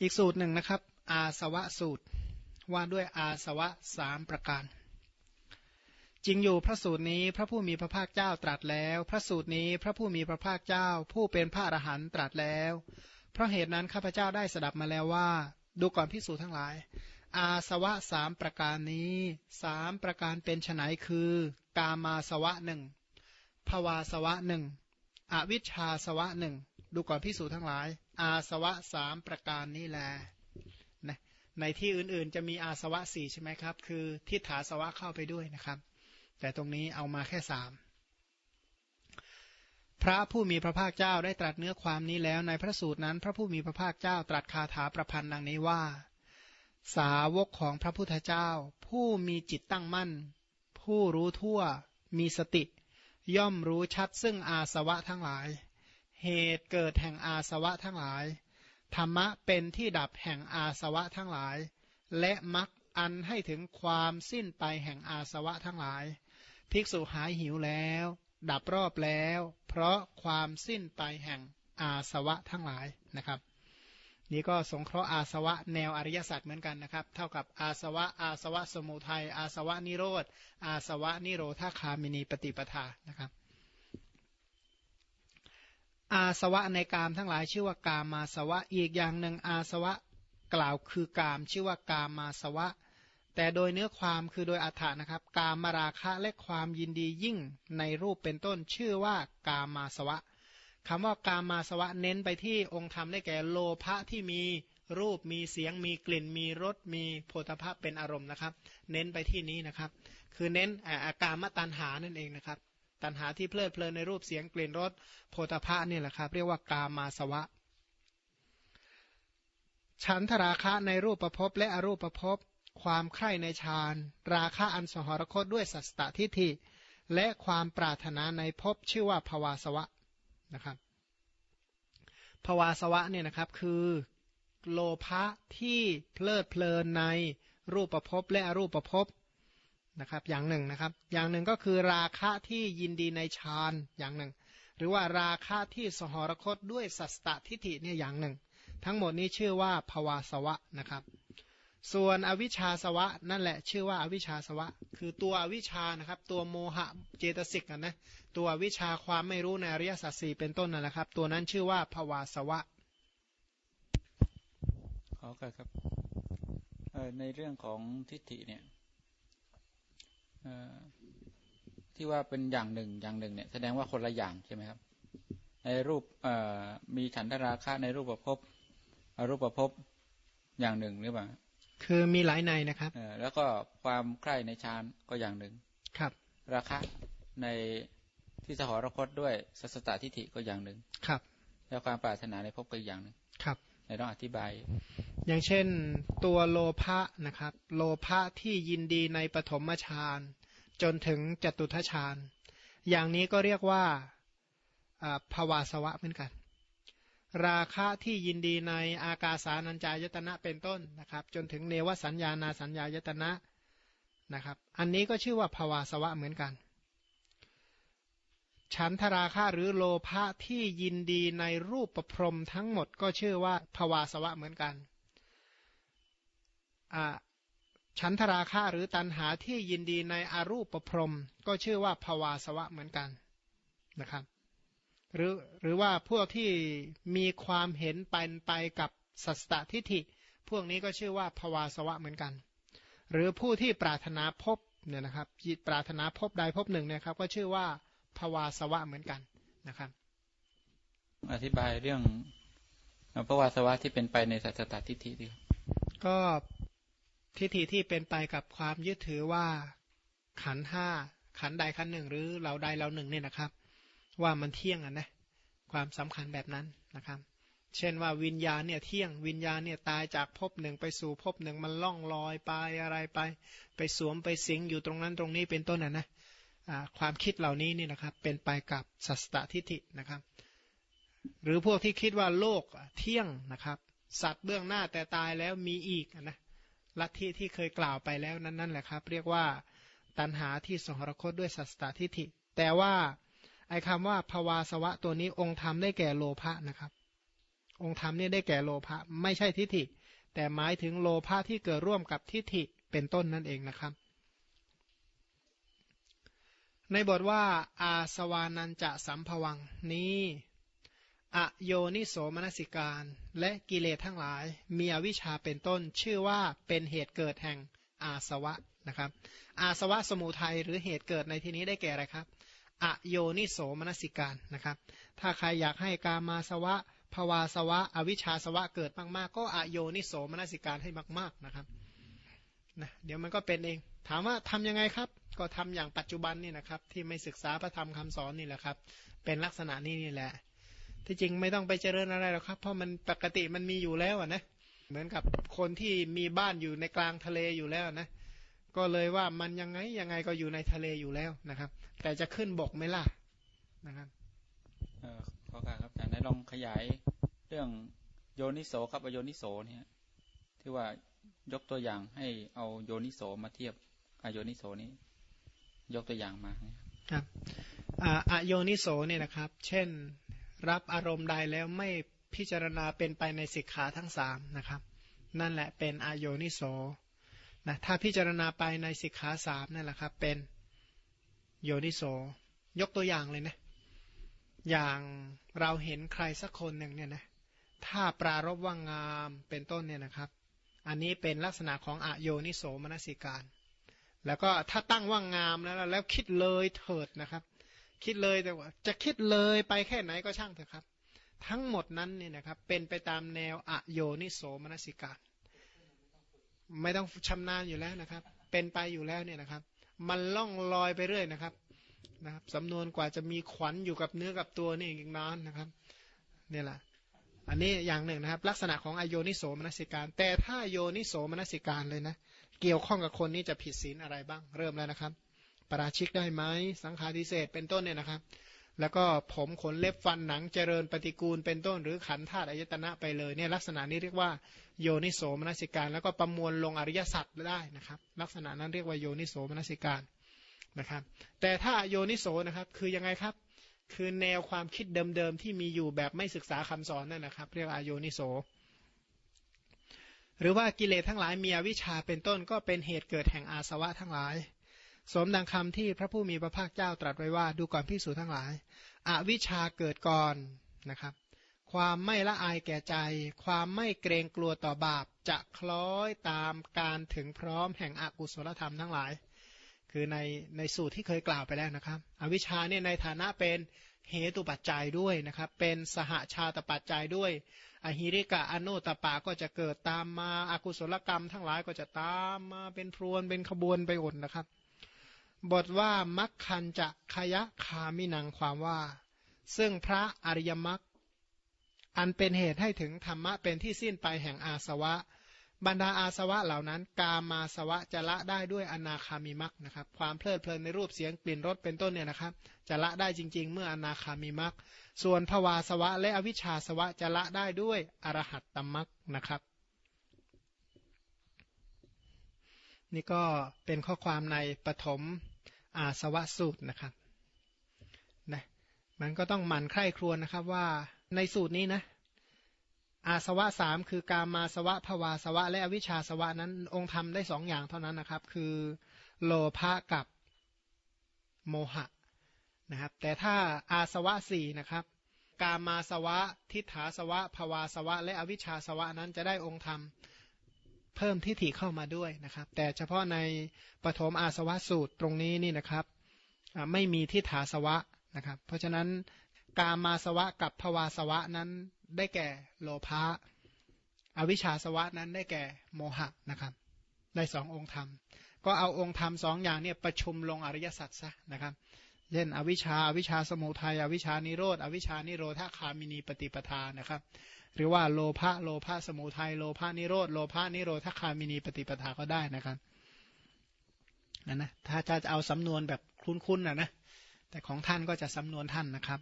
อีกสูตรหนึ่งนะครับ อาสวะสูตรว่าด้วยอาสวะสามประการ จริงอยู่พระสูตรนี้พระผู้มีพระภาคเจ้าตรัสแล้ว พระสูตรนี้พระผู้มีพระภาคเจ้า ผู้เป็นพระอรหันต์ตรัสแล้ว เพราะเหตุนั้นข้าพเจ้าได้สดับมาแล้วว่า ดูก่อนพิสูจน์ทั้งหลาย อาสวะสามประการนี้สามประการเป็นไนคือ กามาสวะหนึ่งภวาสวะหนึ่งอวิชชาสวะหนึ่งดูก่อนพิสูจน์ทั้งหลาย อาสวะสามประการนี้แหละนะในที่อื่นๆจะมีอาสวะสี่ใช่ไหมครับ คือทิฏฐาสวะเข้าไปด้วยนะครับ แต่ตรงนี้เอามาแค่สามพระผู้มีพระภาคเจ้าได้ตรัสเนื้อความนี้แล้ว ในพระสูตรนั้น พระผู้มีพระภาคเจ้าตรัสคาถาประพันธ์ดังนี้ว่า สาวกของพระพุทธเจ้า ผู้มีจิตตั้งมั่น ผู้รู้ทั่วมีสติ ย่อมรู้ชัดซึ่งอาสวะทั้งหลาย เหตุเกิดแห่งอาสวะทั้งหลาย ธรรมะเป็นที่ดับแห่งอาสวะทั้งหลาย และมักอันให้ถึงความสิ้นไปแห่งอาสวะทั้งหลาย ภิกษุหายหิวแล้ว ดับรอบแล้ว เพราะความสิ้นไปแห่งอาสวะทั้งหลายนะครับ นี่ก็สงเคราะห์อาสวะแนวอริยสัจเหมือนกันนะครับ เท่ากับอาสวะ อาสวะสมุทัยอาสวะนิโรธอาสวะนิโรธาคามินีปฏิปทานะครับ อาสวะในกามทั้งหลายชื่อว่ากามาสวะ อีกอย่างหนึ่งอาสวะกล่าวคือกามชื่อว่ากามาสวะ แต่โดยเนื้อความคือโดยอัฏฐานะครับ กามราคะและความยินดียิ่งในรูปเป็นต้นชื่อว่ากามาสวะคำว่ากามาสวะเน้นไปที่องค์ธรรมได้แก่โลภะที่มีรูปมีเสียงมีกลิ่นมีรสมีโพธภาพเป็นอารมณ์นะครับ เน้นไปที่นี้นะครับ คือเน้นอาการมตัญหานั่นเองนะครับ ตัณหาที่เพลิดเพลินในรูปเสียงกลิ่นรสโพธาภะนี่แหละครับ เรียกว่ากามาสวะ ฉันทราคะในรูปประพบและอรูปประพบความใคร่ในฌาน ราคะอันสหรคตด้วยสัสตทิฏฐิ และความปรารถนาในภพชื่อว่าภวาสวะนะครับภวาสวะเนี่ยนะครับคือโลภะที่เพลิดเพลินในรูปประพบและอรูปประพบ นะครับ อย่างหนึ่งนะครับ อย่างหนึ่งก็คือราคะที่ยินดีในฌานอย่างหนึ่ง หรือว่าราคะที่สหรคตด้วยสัสตทิฏฐิเนี่ยอย่างหนึ่ง ทั้งหมดนี้ชื่อว่าภวาสวะนะครับ ส่วนอวิชชาสวะนั่นแหละชื่อว่าอวิชชาสวะ คือตัวอวิชชานะครับ ตัวโมหะเจตสิกนะตัววิชาความไม่รู้ในอริยสัจสี่เป็นต้นนั่นแหละครับ ตัวนั้นชื่อว่าภวาสวะขอครับในเรื่องของทิฏฐิเนี่ย ที่ว่าเป็นอย่างหนึ่งอย่างหนึ่งเนี่ยแสดงว่าคนละอย่างใช่ไหมครับ ในรูปมีฉันทราคะในรูปประพบอรูปประพบอย่างหนึ่งหรือเปล่าคือมีหลายในนะครับแล้วก็ความใคร่ในฌานก็อย่างหนึ่งครับ ราคะในที่สหรคตด้วยสัสตตทิฏฐิก็อย่างหนึ่งครับ แล้วความปรารถนาในภพก็อย่างหนึ่งครับในต้องอธิบาย อย่างเช่นตัวโลภะนะครับ โลภะที่ยินดีในปฐมฌานจนถึงจตุทชาญอย่างนี้ก็เรียกว่าภาวาสวะเหมือนกัน ราคะที่ยินดีในอากาสานัญจายตนะเป็นต้นนะครับ จนถึงเนวสัญญานาสัญญายตนะนะครับ อันนี้ก็ชื่อว่าภาวาสวะเหมือนกัน ฉันทราคะหรือโลภะที่ยินดีในรูปประพรมทั้งหมดก็ชื่อว่าภาวาสวะเหมือนกัน ฉันทราคะหรือตันหาที่ยินดีในอารูปประพรม ก็ชื่อว่าภาวาสวะเหมือนกันนะครับ หรือหรือว่าพวกที่มีความเห็นไปไปกับสัสตทิฏฐิ พวกนี้ก็ชื่อว่าภาวาสวะเหมือนกัน หรือผู้ที่ปรารถนาพบเนี่ยนะครับปรารถนาพบใดพบหนึ่งเนี่ยครับก็ชื่อว่าภาวาสวะเหมือนกันนะครับ อธิบายเรื่องภาวาสวะที่เป็นไปในสัสตทิฏฐิดีก็ ทิฏฐิที่เป็นไปกับความยึดถือว่าขันห้าขันใดขันหนึ่ง หรือเราใดเราหนึ่งเนี่ยนะครับ ว่ามันเที่ยงอะนะความสำคัญแบบนั้นนะครับ เช่นว่าวิญญาณเนี่ยเที่ยงวิญญาณเนี่ยตายจากภพหนึ่งไปสู่ภพหนึ่งมันล่องลอยไปอะไรไป ไปสวมไปสิงอยู่ตรงนั้นตรงนี้เป็นต้นอะนะความคิดเหล่านี้นี่นะครับ เป็นไปกับสัสตทิฏฐินะครับ หรือพวกที่คิดว่าโลกเที่ยงนะครับ สัตว์เบื้องหน้าแต่ตายแล้วมีอีกนะ ลัทธิที่เคยกล่าวไปแล้วนั่นนั่นแหละครับ เรียกว่าตันหาที่สหรคตด้วยสัสตทิฏฐิ แต่ว่าไอ้คำว่าภาวาสวะตัวนี้องค์ธรรมได้แก่โลภะนะครับ องค์ธรรมเนี่ยได้แก่โลภะไม่ใช่ทิฏฐิ แต่หมายถึงโลภะที่เกิดร่วมกับทิฏฐิเป็นต้นนั่นเองนะครับ ในบทว่าอาสวานันจะสัมภวังนี้ อโยนิโสมนสิการ และกิเลสทั้งหลาย มีอวิชชาเป็นต้น ชื่อว่าเป็นเหตุเกิดแห่งอาสวะนะครับ อาสวะสมุทัยหรือเหตุเกิดในที่นี้ได้แก่อะไรครับอโยนิโสมนสิการนะครับ ถ้าใครอยากให้กามาสวะภวาสวะ อวิชชาสวะเกิดมากๆ ก็อโยนิโสมนสิการให้มาก ๆนะครับนะเดี๋ยวมันก็เป็นเอง ถามว่าทํำยังไงครับ ก็ทำอย่างปัจจุบันนี่นะครับ ที่ไม่ศึกษาพระธรรมคำสอนนี่แหละครับ เป็นลักษณะนี้นี่แหละ ที่จริงไม่ต้องไปเจริญอะไรหรอกครับ เพราะมันปกติมันมีอยู่แล้วนะเหมือนกับคนที่มีบ้านอยู่ในกลางทะเลอยู่แล้วนะก็เลยว่ามันยังไงยังไงก็อยู่ในทะเลอยู่แล้วนะครับ แต่จะขึ้นบกไม่ล่ะนะครับเออขอการครับอาจารย์ได้ลองขยายเรื่องโยนิโสกับอโยนิโสเนี่ยที่ว่ายกตัวอย่างให้เอาโยนิโสมาเทียบอโยนิโสนี้ ยกตัวอย่างมาครับอโยนิโสเนี่ยนะครับ เช่น รับอารมณ์ใดแล้วไม่พิจารณาเป็นไปในสิกขาทั้งสามนะครับ นั่นแหละเป็นอโยนิโสนะถ้าพิจารณาไปในสิกขาสามนั่นแหละครับ เป็นโยนิโสยกตัวอย่างเลยนะ อย่างเราเห็นใครสักคนหนึ่งเนี่ยนะถ้าปรารบว่างงามเป็นต้นเนี่ยนะครับ อันนี้เป็นลักษณะของอโยนิโสมนสิการ แล้วก็ถ้าตั้งว่างงามแล้วแล้วคิดเลยเถิดนะครับ คิดเลยแต่ว่า จะคิดเลยไปแค่ไหนก็ช่างเถอะครับ ทั้งหมดนั้นเนี่ยนะครับเป็นไปตามแนวอโยนิโสมนสิการ ไม่ต้องชำนาญอยู่แล้วนะครับ เป็นไปอยู่แล้วเนี่ยนะครับ มันล่องลอยไปเรื่อยนะครับนะครับสำนวนกว่าจะมีขวัญอยู่กับเนื้อกับตัวนี่อีกนานนะครับนี่แหละอันนี้อย่างหนึ่งนะครับ ลักษณะของอโยนิโสมนสิการ แต่ถ้าโยนิโสมนสิการเลยนะ เกี่ยวข้องกับคนนี้จะผิดศีลอะไรบ้าง เริ่มแล้วนะครับ ปราชิกได้ไหมสังขารทิเศษเป็นต้นเนี่ยนะครับ แล้วก็ผมขนเล็บฟันหนังเจริญปฏิกูลเป็นต้น หรือขันธาตุอายตนะไปเลยเนี่ยลักษณะนี้เรียกว่าโยนิโสมนสิการ แล้วก็ประมวลลงอริยสัจได้นะครับ ลักษณะนั้นเรียกว่าโยนิโสมนสิการนะครับ แต่ถ้าโยนิโสนะครับคือยังไงครับ คือแนวความคิดเดิมๆที่มีอยู่แบบไม่ศึกษาคำสอนนั่นนะครับ เรียกว่าโยนิโสหรือว่ากิเลสทั้งหลายมีอวิชชาเป็นต้นก็เป็นเหตุเกิดแห่งอาสวะทั้งหลาย สมดังคำที่พระผู้มีพระภาคเจ้าตรัสไว้ว่าดูก่อนพิสูจทั้งหลายอวิชาเกิดก่อนนะครับ ความไม่ละอายแก่ใจ ความไม่เกรงกลัวต่อบาปจะคล้อยตามการถึงพร้อมแห่งอกุศลธรรมทั้งหลาย คือในในสูตรที่เคยกล่าวไปแล้วนะครับ อวิชชาเนี่ยในฐานะเป็นเหตุปัจจัยด้วยนะครับ เป็นสหาชาตปัจจัยด้วย อหิริกะอโนตปาก็จะเกิดตามมาอากุศลกรรมทั้งหลายก็จะตามมาเป็นพรวนเป็นขบวนไปอดนะครับ บทว่ามัคคันจะขยะคามินังความว่า ซึ่งพระอริยมรรคอันเป็นเหตุให้ถึงธรรมะเป็นที่สิ้นไปแห่งอาสวะ บรรดาอาสวะเหล่านั้น กามาสวะจะละได้ด้วยอนาคามิมักนะครับ ความเพลิดเพลินในรูปเสียงกลิ่นรสเป็นต้นเนี่ยนะครับ จะละได้จริง ๆ เมื่ออนาคามิมักส่วนภวาสวะและอวิชชาสวะจะละได้ด้วยอรหัตตมักนะครับ นี่ก็เป็นข้อความในปฐม อาสวะสูตรนะครับนะมันก็ต้องหมั่นใคร่ครวญนะครับว่าในสูตรนี้นะอาสวะสามคือกามาสวะภวาสวะ และอวิชชาสวะนั้นองค์ทำได้สองอย่างเท่านั้นนะครับ คือโลภะกับโมหะนะครับ แต่ถ้าอาสวะสี่นะครับ กามาสวะ ทิฏฐาสวะภวาสวะ และอวิชชาสวะนั้นจะได้องค์ธรรม เพิ่มทิฏฐิเข้ามาด้วยนะครับ แต่เฉพาะในปฐมอาสวะสูตรตรงนี้นี่นะครับไม่มีทิฏฐาสวะนะครับ เพราะฉะนั้นกามาสวะกับภวาสวะนั้นได้แก่โลภะอวิชชาสวะนั้นได้แก่โมหะนะครับได้สององค์ธรรม ก็เอาองค์ธรรมสองอย่างเนี่ยประชุมลงอริยสัจซะนะครับ เช่นอวิชชาอวิชชาสมุทัยอวิชชานิโรธอวิชชานิโรธาคามินีปฏิปทานะครับ หรือว่าโลภะโลภะสมุทัยโลภะนิโรธโลภะนิโรธคามินีปฏิปทาก็ได้นะครับนั่นนะถ้าจะเอาสำนวนแบบคุ้นๆนะนะแต่ของท่านก็จะสำนวนท่านนะครับ